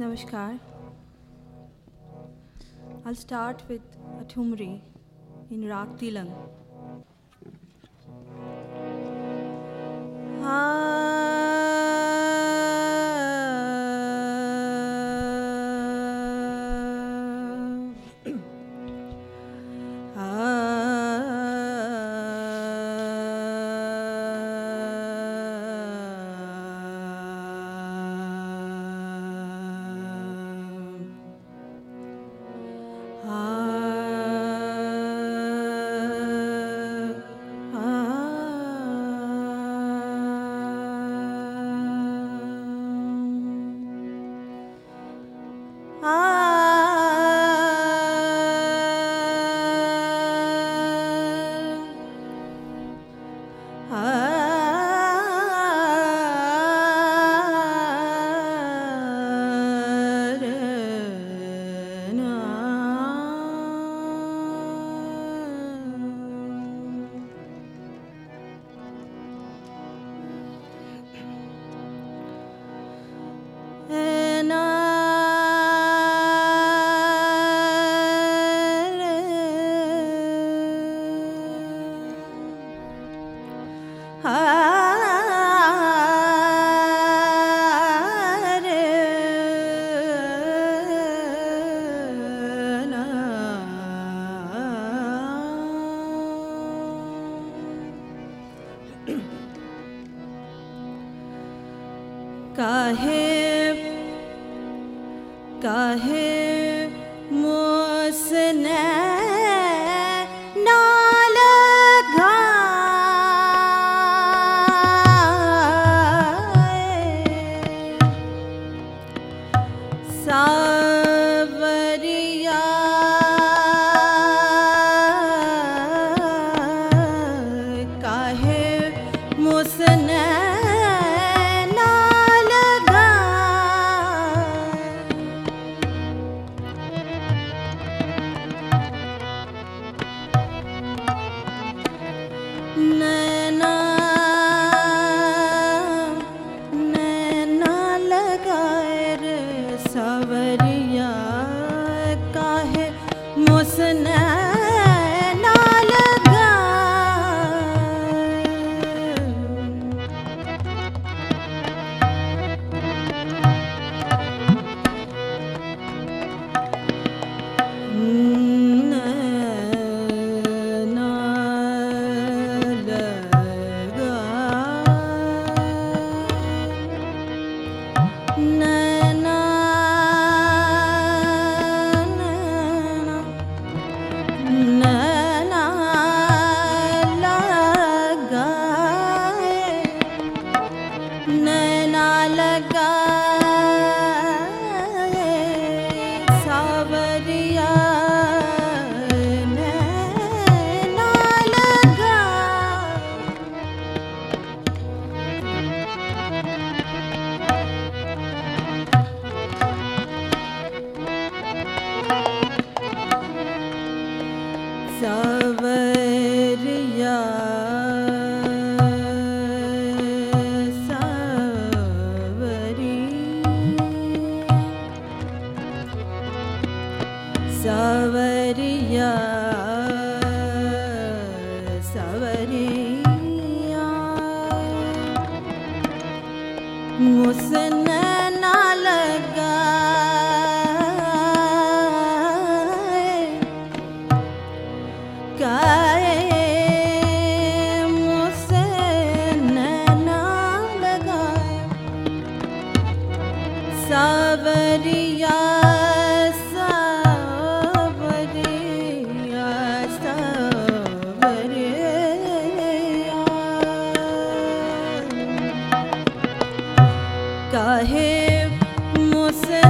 Namaskar. I'll start with a Thumri in Raag Tilang. सावरिया No. सवरिया सवरिया। मुसन você.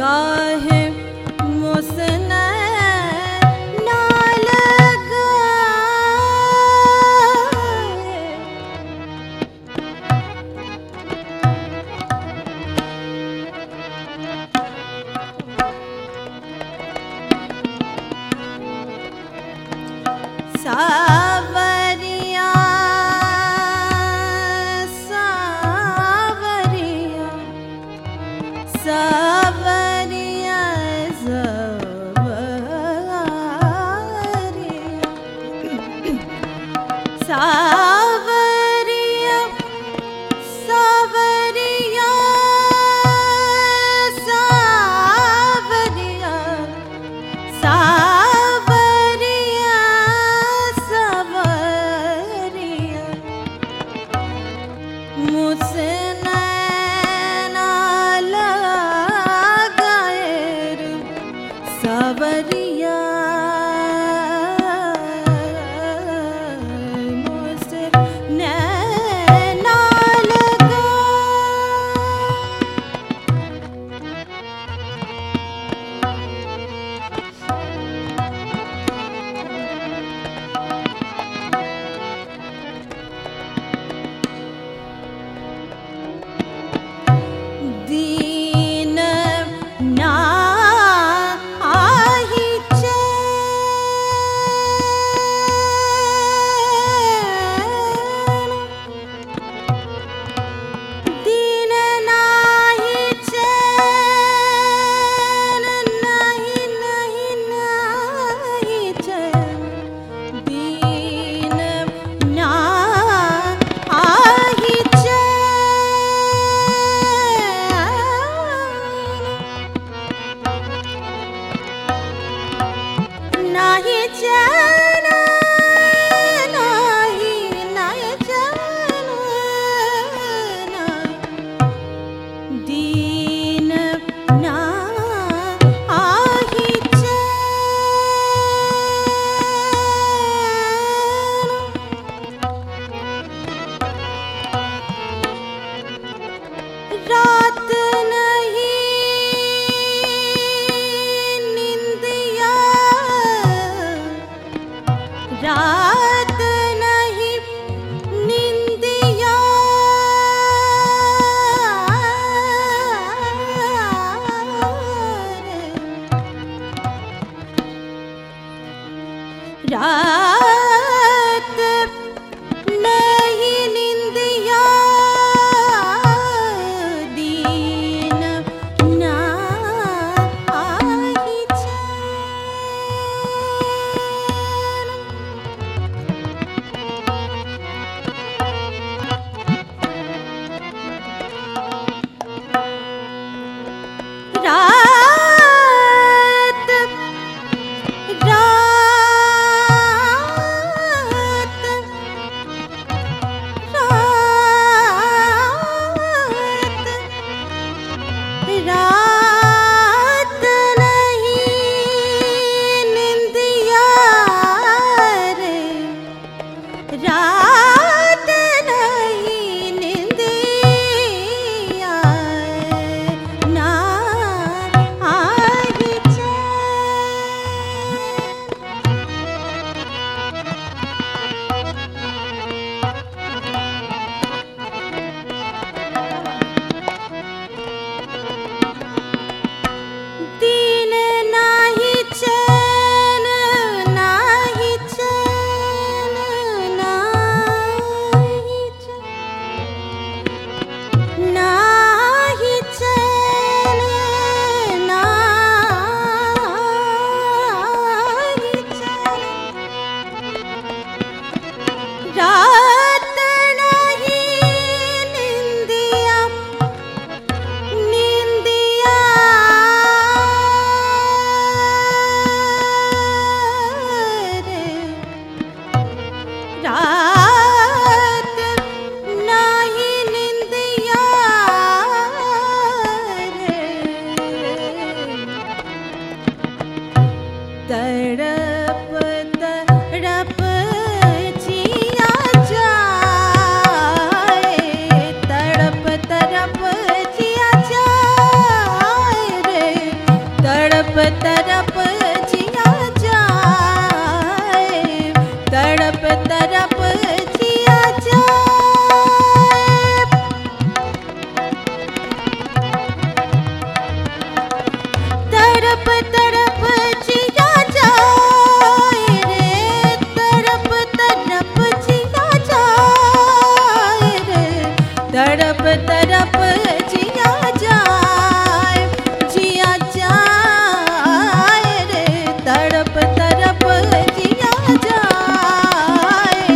काहे मोसे तड़प तड़प जिया जाए रे जिया जाए रे। जिया जाए जिया जाए रे। जिया जाए।